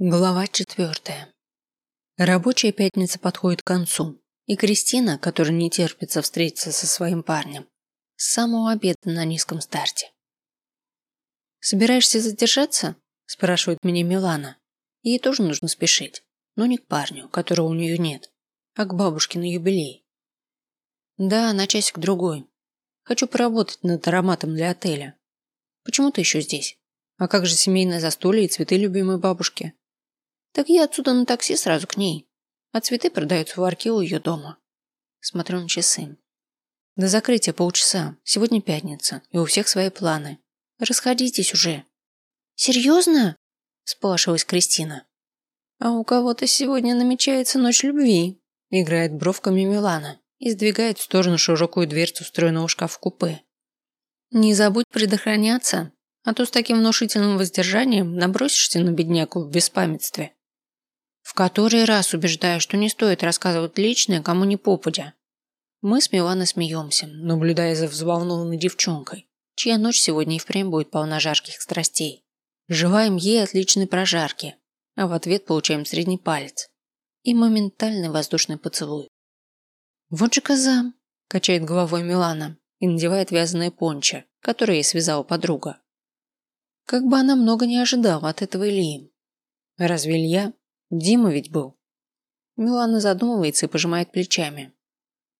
Глава четвертая. Рабочая пятница подходит к концу, и Кристина, которая не терпится встретиться со своим парнем, с самого обеда на низком старте. «Собираешься задержаться?» – спрашивает меня Милана. Ей тоже нужно спешить, но не к парню, которого у нее нет, а к бабушке на юбилей. Да, на часик-другой. Хочу поработать над ароматом для отеля. Почему ты еще здесь? А как же семейное застолье и цветы любимой бабушки? Так я отсюда на такси сразу к ней. А цветы продаются в арке у ее дома. Смотрю на часы. До закрытия полчаса. Сегодня пятница, и у всех свои планы. Расходитесь уже. Серьезно? Сполошилась Кристина. А у кого-то сегодня намечается ночь любви. Играет бровками Милана и сдвигает в сторону широкую дверцу встроенного шкаф-купе. Не забудь предохраняться, а то с таким внушительным воздержанием набросишься на бедняку в беспамятстве. В который раз убеждаю, что не стоит рассказывать личное кому ни попадя. Мы с Миланой смеемся, наблюдая за взволнованной девчонкой, чья ночь сегодня и впрямь будет полна жарких страстей. Желаем ей отличной прожарки, а в ответ получаем средний палец и моментальный воздушный поцелуй. «Вот же коза!» – качает головой Милана и надевает вязаное пончо, которое ей связала подруга. Как бы она много не ожидала от этого Ильи. Разве Илья Дима ведь был. Милана задумывается и пожимает плечами.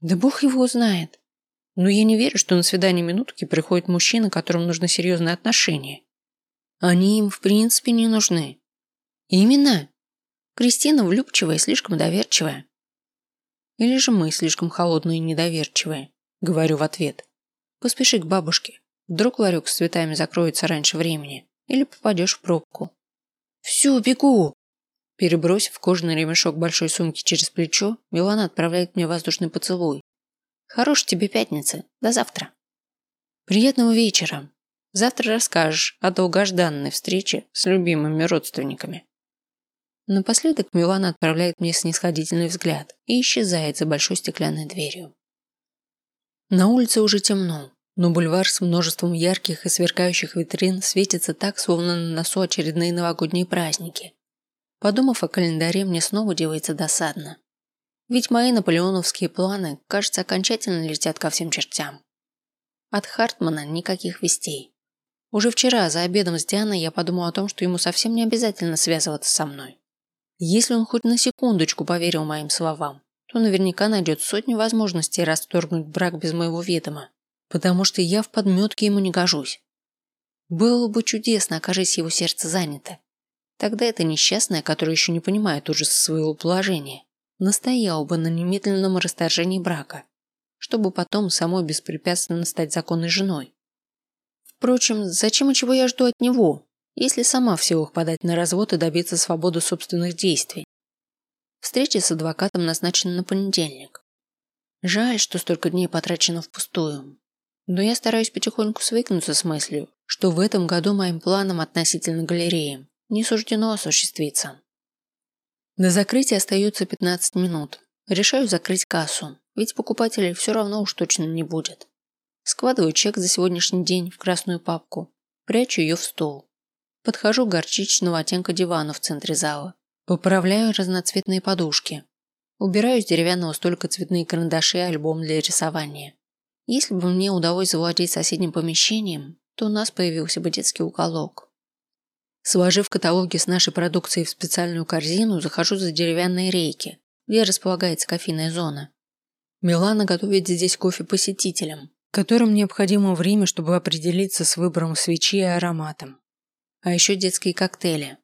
Да бог его знает. Но я не верю, что на свидание минутки приходит мужчина, которому нужны серьезные отношения. Они им в принципе не нужны. Именно. Кристина влюбчивая слишком доверчивая. Или же мы слишком холодные и недоверчивые, говорю в ответ. Поспеши к бабушке. Вдруг ларек с цветами закроется раньше времени. Или попадешь в пробку. Все, бегу! Перебросив кожаный ремешок большой сумки через плечо, Милана отправляет мне воздушный поцелуй. Хорош тебе пятницы. До завтра. Приятного вечера. Завтра расскажешь о долгожданной встрече с любимыми родственниками. Напоследок Милана отправляет мне снисходительный взгляд и исчезает за большой стеклянной дверью. На улице уже темно, но бульвар с множеством ярких и сверкающих витрин светится так, словно на носу очередные новогодние праздники. Подумав о календаре, мне снова делается досадно. Ведь мои наполеоновские планы, кажется, окончательно летят ко всем чертям. От Хартмана никаких вестей. Уже вчера за обедом с Дианой я подумал о том, что ему совсем не обязательно связываться со мной. Если он хоть на секундочку поверил моим словам, то наверняка найдет сотни возможностей расторгнуть брак без моего ведома, потому что я в подметке ему не гожусь. Было бы чудесно, окажись его сердце занято. Тогда эта несчастная, которая еще не понимает ужаса своего положения, настояла бы на немедленном расторжении брака, чтобы потом самой беспрепятственно стать законной женой. Впрочем, зачем и чего я жду от него, если сама в силах подать на развод и добиться свободы собственных действий? Встреча с адвокатом назначена на понедельник. Жаль, что столько дней потрачено впустую. Но я стараюсь потихоньку свыкнуться с мыслью, что в этом году моим планам относительно галереи не суждено осуществиться. До закрытия остается 15 минут. Решаю закрыть кассу, ведь покупателей все равно уж точно не будет. Складываю чек за сегодняшний день в красную папку, прячу ее в стол. Подхожу к горчичного оттенка дивана в центре зала. Поправляю разноцветные подушки. Убираю с деревянного столика цветные карандаши и альбом для рисования. Если бы мне удалось завладеть соседним помещением, то у нас появился бы детский уголок. Сложив каталоги с нашей продукцией в специальную корзину, захожу за деревянные рейки, где располагается кофейная зона. Милана готовит здесь кофе посетителям, которым необходимо время, чтобы определиться с выбором свечи и ароматом. А еще детские коктейли.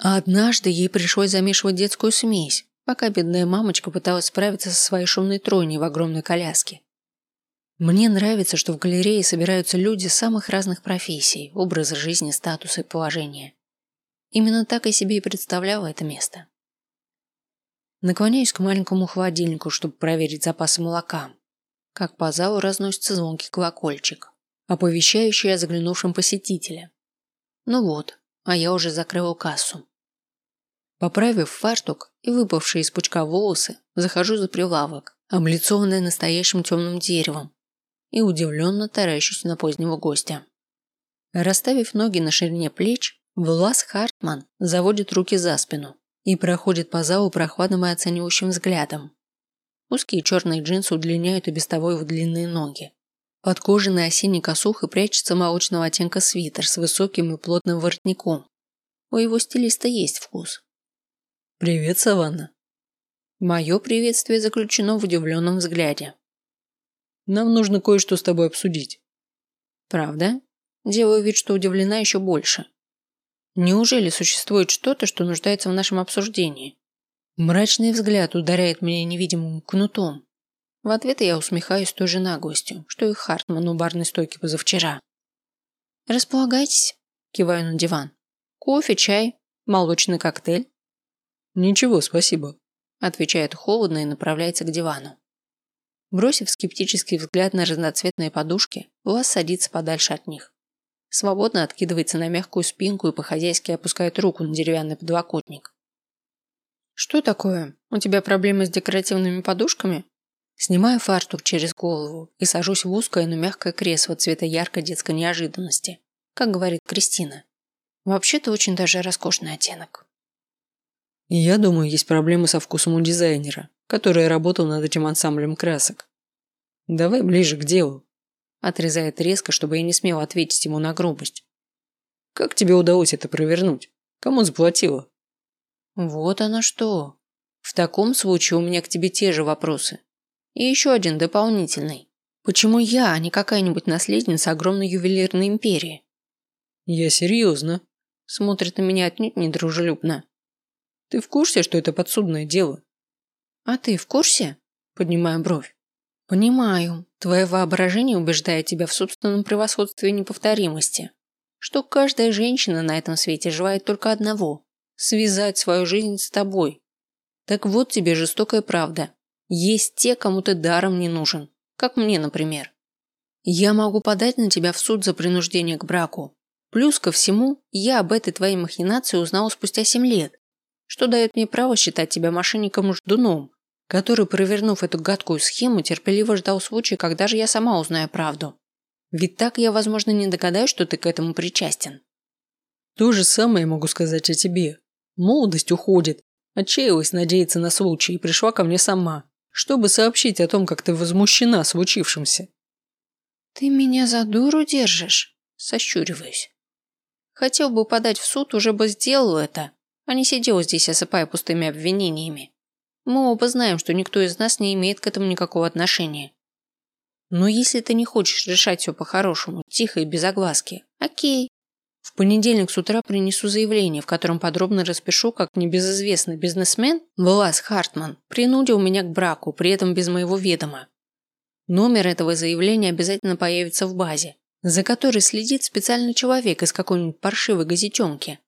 А однажды ей пришлось замешивать детскую смесь, пока бедная мамочка пыталась справиться со своей шумной тройней в огромной коляске. Мне нравится, что в галерее собираются люди самых разных профессий, образа жизни, статуса и положения. Именно так я себе и представляла это место. Наклоняюсь к маленькому холодильнику, чтобы проверить запасы молока. Как по залу разносится звонкий колокольчик, оповещающий о заглянувшем посетителе. Ну вот, а я уже закрыла кассу. Поправив фартук и выпавшие из пучка волосы, захожу за прилавок, облицованный настоящим темным деревом, и удивленно таращусь на позднего гостя. Расставив ноги на ширине плеч, Влас Хартман заводит руки за спину и проходит по залу прохладным и оценивающим взглядом. Узкие черные джинсы удлиняют и без того его длинные ноги. Под кожаной осенней косухой прячется молочного оттенка свитер с высоким и плотным воротником. У его стилиста есть вкус. «Привет, Саванна». Мое приветствие заключено в удивленном взгляде. «Нам нужно кое-что с тобой обсудить». «Правда?» Делаю вид, что удивлена еще больше. Неужели существует что-то, что нуждается в нашем обсуждении? Мрачный взгляд ударяет меня невидимым кнутом. В ответ я усмехаюсь той же наглостью, что и Хартман у барной стойки позавчера. «Располагайтесь», – киваю на диван. «Кофе, чай, молочный коктейль?» «Ничего, спасибо», – отвечает холодно и направляется к дивану. Бросив скептический взгляд на разноцветные подушки, Лас садится подальше от них. Свободно откидывается на мягкую спинку и по-хозяйски опускает руку на деревянный подлокотник. «Что такое? У тебя проблемы с декоративными подушками?» Снимаю фартук через голову и сажусь в узкое, но мягкое кресло цвета яркой детской неожиданности, как говорит Кристина. Вообще-то очень даже роскошный оттенок. Я думаю, есть проблемы со вкусом у дизайнера, который работал над этим ансамблем красок. Давай ближе к делу. Отрезает резко, чтобы я не смела ответить ему на грубость. Как тебе удалось это провернуть? Кому заплатила? Вот оно что. В таком случае у меня к тебе те же вопросы. И еще один дополнительный. Почему я, а не какая-нибудь наследница огромной ювелирной империи? Я серьезно. Смотрит на меня отнюдь недружелюбно. Ты в курсе, что это подсудное дело? А ты в курсе? Поднимаю бровь. Понимаю. Твое воображение убеждает тебя в собственном превосходстве и неповторимости. Что каждая женщина на этом свете желает только одного – связать свою жизнь с тобой. Так вот тебе жестокая правда. Есть те, кому ты даром не нужен. Как мне, например. Я могу подать на тебя в суд за принуждение к браку. Плюс ко всему, я об этой твоей махинации узнал спустя семь лет, что дает мне право считать тебя мошенником-ждуном, который, провернув эту гадкую схему, терпеливо ждал случая, когда же я сама узнаю правду. Ведь так я, возможно, не догадаюсь, что ты к этому причастен. То же самое могу сказать о тебе. Молодость уходит. Отчаялась надеяться на случай и пришла ко мне сама, чтобы сообщить о том, как ты возмущена случившимся. Ты меня за дуру держишь? Сощуриваюсь. Хотел бы подать в суд, уже бы сделал это, а не сидел здесь, осыпая пустыми обвинениями. Мы оба знаем, что никто из нас не имеет к этому никакого отношения. Но если ты не хочешь решать все по-хорошему, тихо и без огласки, окей. В понедельник с утра принесу заявление, в котором подробно распишу, как небезызвестный бизнесмен Влас Хартман принудил меня к браку, при этом без моего ведома. Номер этого заявления обязательно появится в базе, за которой следит специальный человек из какой-нибудь паршивой газетенки.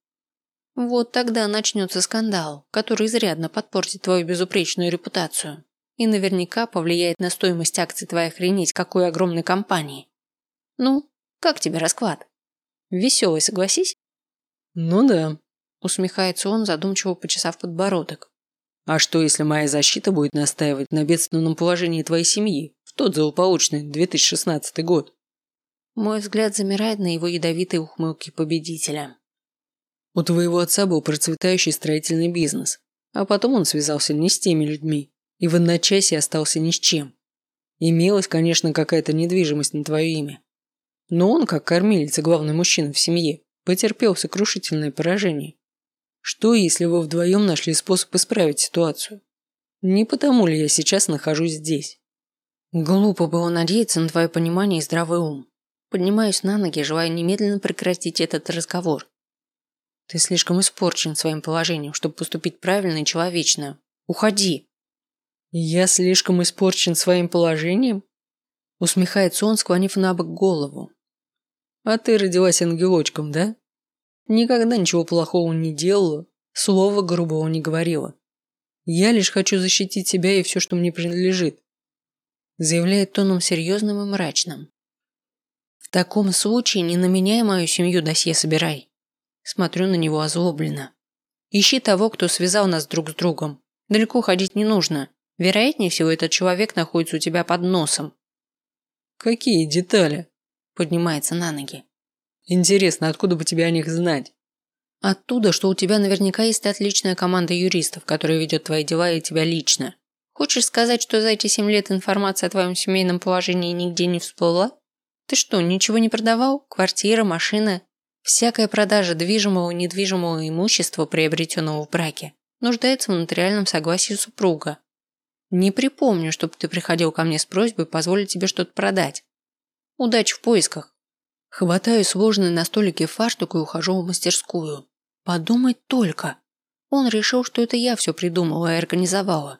Вот тогда начнется скандал, который изрядно подпортит твою безупречную репутацию и наверняка повлияет на стоимость акций твоей охренеть какой огромной компании. Ну, как тебе расклад? Веселый, согласись? Ну да, усмехается он, задумчиво почесав подбородок. А что, если моя защита будет настаивать на бедственном положении твоей семьи в тот злополучный 2016 год? Мой взгляд замирает на его ядовитой ухмылке победителя. У твоего отца был процветающий строительный бизнес, а потом он связался не с теми людьми и в одночасье остался ни с чем. Имелась, конечно, какая-то недвижимость на твое имя. Но он, как кормилец и главный мужчина в семье, потерпел сокрушительное поражение. Что, если вы вдвоем нашли способ исправить ситуацию? Не потому ли я сейчас нахожусь здесь? Глупо было надеяться на твое понимание и здравый ум. Поднимаюсь на ноги, желая немедленно прекратить этот разговор. Ты слишком испорчен своим положением, чтобы поступить правильно и человечно. Уходи. Я слишком испорчен своим положением? Усмехается он, склонив на бок голову. А ты родилась ангелочком, да? Никогда ничего плохого не делала, слова грубого не говорила. Я лишь хочу защитить себя и все, что мне принадлежит. Заявляет тоном серьезным и мрачным. В таком случае не на меня и мою семью досье собирай. Смотрю на него озлобленно. Ищи того, кто связал нас друг с другом. Далеко ходить не нужно. Вероятнее всего, этот человек находится у тебя под носом. Какие детали? Поднимается на ноги. Интересно, откуда бы тебе о них знать? Оттуда, что у тебя наверняка есть отличная команда юристов, которая ведет твои дела и тебя лично. Хочешь сказать, что за эти семь лет информация о твоем семейном положении нигде не всплыла? Ты что, ничего не продавал? Квартира, машина? Всякая продажа движимого и недвижимого имущества, приобретенного в браке, нуждается в нотариальном согласии супруга. Не припомню, чтобы ты приходил ко мне с просьбой позволить тебе что-то продать. Удачи в поисках. Хватаю сложенный на столике фартук и ухожу в мастерскую. Подумать только. Он решил, что это я все придумала и организовала.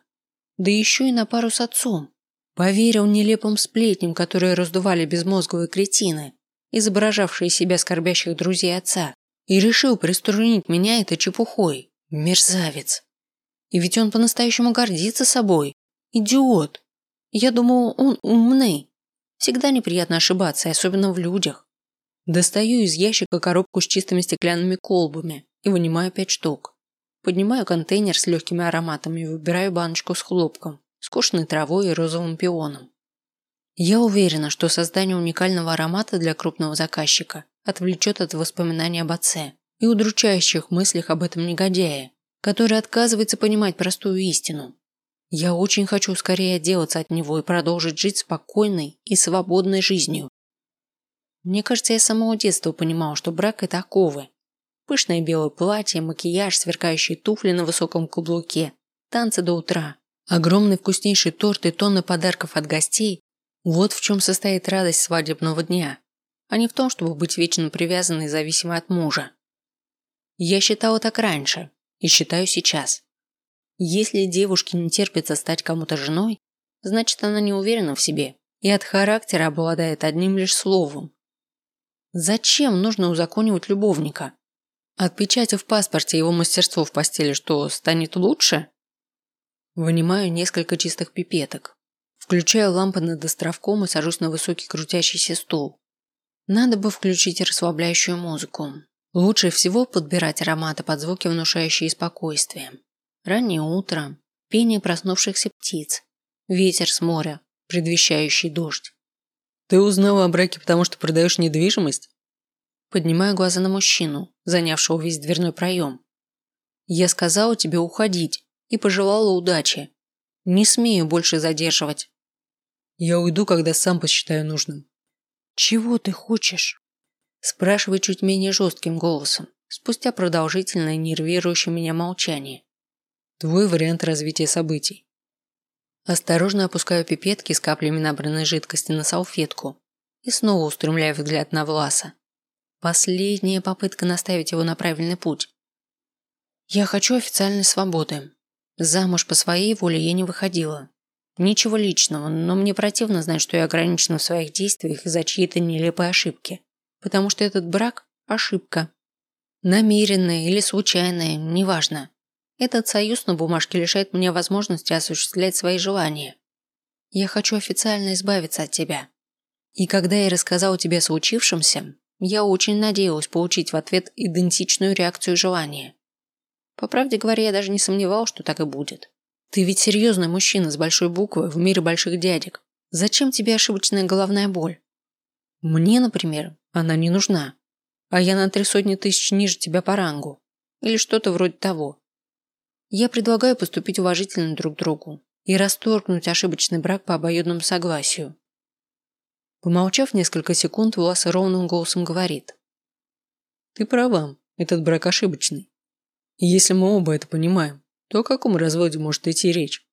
Да еще и на пару с отцом. Поверил нелепым сплетням, которые раздували безмозглые кретины, изображавшие себя скорбящих друзей отца, и решил приструнить меня этой чепухой. Мерзавец. И ведь он по-настоящему гордится собой. Идиот. Я думал, он умный. Всегда неприятно ошибаться, особенно в людях. Достаю из ящика коробку с чистыми стеклянными колбами и вынимаю пять штук. Поднимаю контейнер с легкими ароматами и выбираю баночку с хлопком, скошенной травой и розовым пионом. Я уверена, что создание уникального аромата для крупного заказчика отвлечет от воспоминаний об отце и удручающих мыслях об этом негодяе, который отказывается понимать простую истину. Я очень хочу скорее отделаться от него и продолжить жить спокойной и свободной жизнью. Мне кажется, я с самого детства понимал, что брак – это оковы. Пышное белое платье, макияж, сверкающие туфли на высоком каблуке, танцы до утра, огромный вкуснейший торт и тонны подарков от гостей – вот в чем состоит радость свадебного дня, а не в том, чтобы быть вечно привязанной и зависимой от мужа. Я считала так раньше и считаю сейчас. Если девушке не терпится стать кому-то женой, значит она не уверена в себе и от характера обладает одним лишь словом. Зачем нужно узаконивать любовника? От в паспорте его мастерство в постели что, станет лучше? Вынимаю несколько чистых пипеток. Включаю лампы над островком и сажусь на высокий крутящийся стул. Надо бы включить расслабляющую музыку. Лучше всего подбирать ароматы под звуки, внушающие спокойствие. Раннее утро, пение проснувшихся птиц, ветер с моря, предвещающий дождь. Ты узнала о браке, потому что продаешь недвижимость? Поднимаю глаза на мужчину, занявшего весь дверной проем. Я сказала тебе уходить и пожелала удачи. Не смею больше задерживать. Я уйду, когда сам посчитаю нужным. Чего ты хочешь? Спрашивает чуть менее жестким голосом, спустя продолжительное нервирующее меня молчание. Твой вариант развития событий. Осторожно опускаю пипетки с каплями набранной жидкости на салфетку и снова устремляю взгляд на Власа. Последняя попытка наставить его на правильный путь. Я хочу официальной свободы. Замуж по своей воле я не выходила. Ничего личного, но мне противно знать, что я ограничена в своих действиях из-за чьей-то нелепой ошибки. Потому что этот брак – ошибка. Намеренная или случайная, неважно. Этот союз на бумажке лишает меня возможности осуществлять свои желания. Я хочу официально избавиться от тебя. И когда я рассказал тебе о случившемся, я очень надеялась получить в ответ идентичную реакцию желания. По правде говоря, я даже не сомневал, что так и будет. Ты ведь серьезный мужчина с большой буквы в мире больших дядек. Зачем тебе ошибочная головная боль? Мне, например, она не нужна. А я на три сотни тысяч ниже тебя по рангу. Или что-то вроде того. Я предлагаю поступить уважительно друг другу и расторгнуть ошибочный брак по обоюдному согласию. Помолчав несколько секунд, Влас ровным голосом говорит. Ты права, этот брак ошибочный. И если мы оба это понимаем, то о каком разводе может идти речь?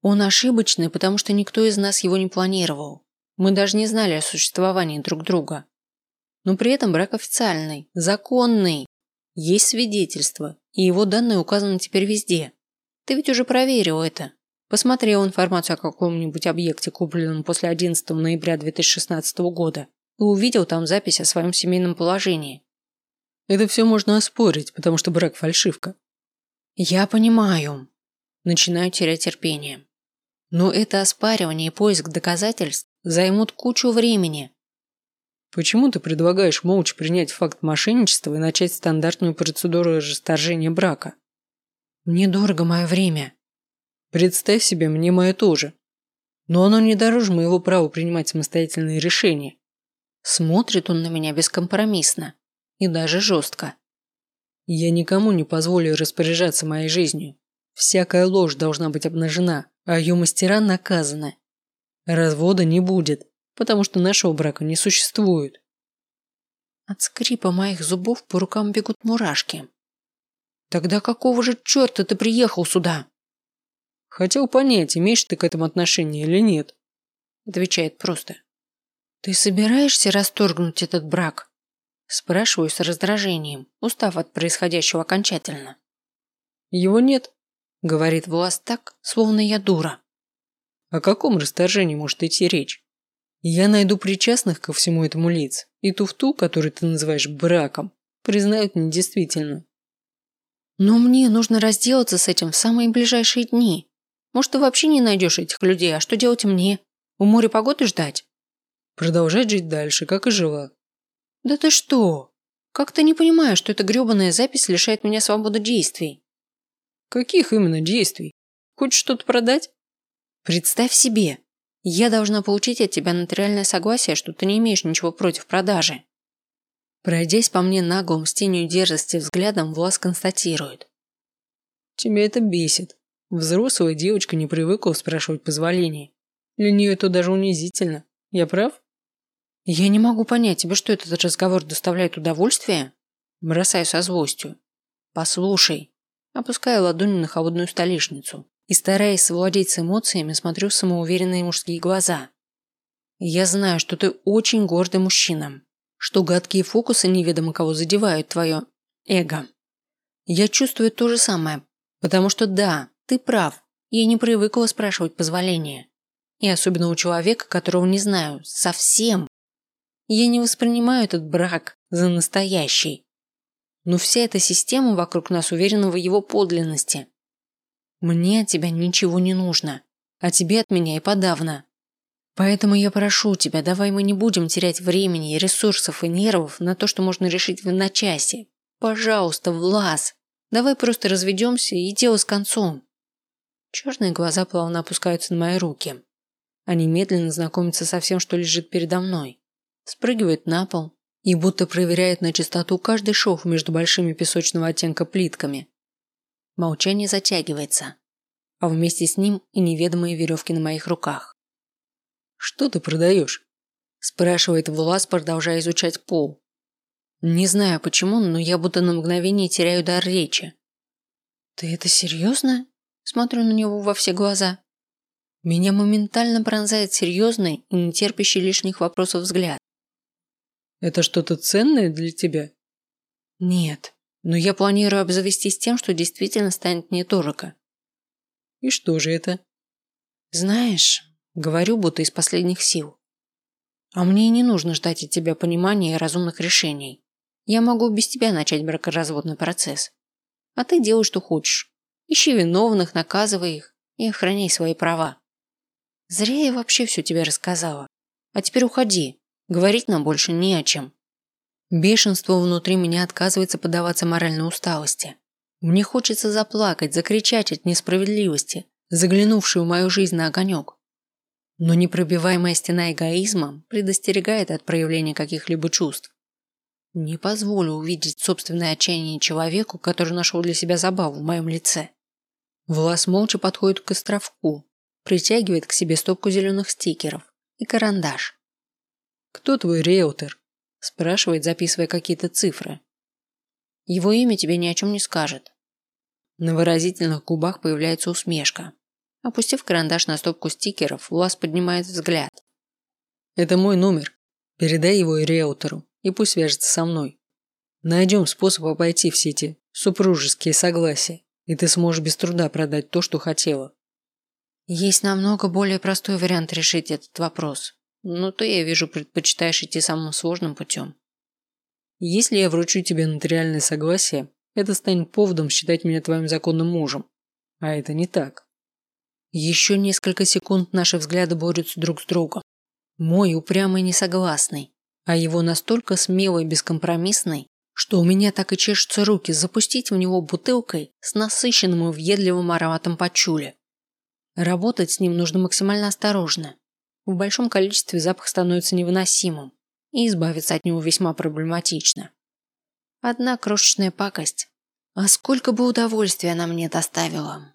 Он ошибочный, потому что никто из нас его не планировал. Мы даже не знали о существовании друг друга. Но при этом брак официальный, законный. Есть свидетельства, и его данные указаны теперь везде. Ты ведь уже проверил это. Посмотрел информацию о каком-нибудь объекте, купленном после 11 ноября 2016 года, и увидел там запись о своем семейном положении. Это все можно оспорить, потому что брак фальшивка. Я понимаю. Начинаю терять терпение. Но это оспаривание и поиск доказательств займут кучу времени. Почему ты предлагаешь молча принять факт мошенничества и начать стандартную процедуру расторжения брака? Мне дорого мое время. Представь себе, мне мое тоже. Но оно не дороже моего права принимать самостоятельные решения. Смотрит он на меня бескомпромиссно и даже жестко. Я никому не позволю распоряжаться моей жизнью. Всякая ложь должна быть обнажена, а ее мастера наказаны. Развода не будет, потому что нашего брака не существует. От скрипа моих зубов по рукам бегут мурашки. Тогда какого же черта ты приехал сюда? Хотел понять, имеешь ты к этому отношение или нет. Отвечает просто. Ты собираешься расторгнуть этот брак? Спрашиваю с раздражением, устав от происходящего окончательно. Его нет, говорит Влас так, словно я дура. О каком расторжении может идти речь? Я найду причастных ко всему этому лиц, и туфту, которую ты называешь браком, признают недействительно. Но мне нужно разделаться с этим в самые ближайшие дни. Может, ты вообще не найдешь этих людей, а что делать мне? У моря погоды ждать? Продолжать жить дальше, как и жила. Да ты что? Как ты не понимаешь, что эта гребаная запись лишает меня свободы действий? Каких именно действий? Хочешь что-то продать? Представь себе, я должна получить от тебя нотариальное согласие, что ты не имеешь ничего против продажи. Пройдясь по мне наглым с тенью дерзости взглядом, Влас констатирует. Тебя это бесит. Взрослая девочка не привыкла спрашивать позволения. Для нее это даже унизительно. Я прав? Я не могу понять, тебе что этот разговор доставляет удовольствие? Бросаю со злостью. Послушай. Опускаю ладонь на холодную столешницу и, стараясь совладеть с эмоциями, смотрю в самоуверенные мужские глаза. Я знаю, что ты очень гордый мужчина, что гадкие фокусы неведомо кого задевают твое эго. Я чувствую то же самое, потому что да, ты прав, я не привыкла спрашивать позволения. И особенно у человека, которого не знаю, совсем. Я не воспринимаю этот брак за настоящий. Но вся эта система вокруг нас уверена в его подлинности. Мне от тебя ничего не нужно, а тебе от меня и подавно. Поэтому я прошу тебя, давай мы не будем терять времени, ресурсов и нервов на то, что можно решить в одночасье. Пожалуйста, Влас, давай просто разведемся и дело с концом. Черные глаза плавно опускаются на мои руки. Они медленно знакомятся со всем, что лежит передо мной спрыгивает на пол и будто проверяет на чистоту каждый шов между большими песочного оттенка плитками. Молчание затягивается, а вместе с ним и неведомые веревки на моих руках. «Что ты продаешь?» – спрашивает Влас, продолжая изучать пол. Не знаю почему, но я будто на мгновение теряю дар речи. «Ты это серьезно?» – смотрю на него во все глаза. Меня моментально пронзает серьезный и не терпящий лишних вопросов взгляд. Это что-то ценное для тебя? Нет, но я планирую обзавестись тем, что действительно станет мне дорого. И что же это? Знаешь, говорю будто из последних сил. А мне и не нужно ждать от тебя понимания и разумных решений. Я могу без тебя начать бракоразводный процесс. А ты делай, что хочешь. Ищи виновных, наказывай их и охраняй свои права. Зря я вообще все тебе рассказала. А теперь уходи. Говорить нам больше не о чем. Бешенство внутри меня отказывается поддаваться моральной усталости. Мне хочется заплакать, закричать от несправедливости, заглянувшей в мою жизнь на огонек. Но непробиваемая стена эгоизма предостерегает от проявления каких-либо чувств. Не позволю увидеть собственное отчаяние человеку, который нашел для себя забаву в моем лице. Влас молча подходит к островку, притягивает к себе стопку зеленых стикеров и карандаш. «Кто твой риэлтор?» – спрашивает, записывая какие-то цифры. «Его имя тебе ни о чем не скажет». На выразительных губах появляется усмешка. Опустив карандаш на стопку стикеров, Влас поднимает взгляд. «Это мой номер. Передай его риэлтору, и пусть свяжется со мной. Найдем способ обойти все эти супружеские согласия, и ты сможешь без труда продать то, что хотела». Есть намного более простой вариант решить этот вопрос. Но ты, я вижу, предпочитаешь идти самым сложным путем. Если я вручу тебе нотариальное согласие, это станет поводом считать меня твоим законным мужем. А это не так. Еще несколько секунд наши взгляды борются друг с другом. Мой упрямый несогласный, а его настолько смелый и бескомпромиссный, что у меня так и чешутся руки запустить в него бутылкой с насыщенным и въедливым ароматом пачули. Работать с ним нужно максимально осторожно, в большом количестве запах становится невыносимым, и избавиться от него весьма проблематично. Одна крошечная пакость, А сколько бы удовольствия она мне доставила.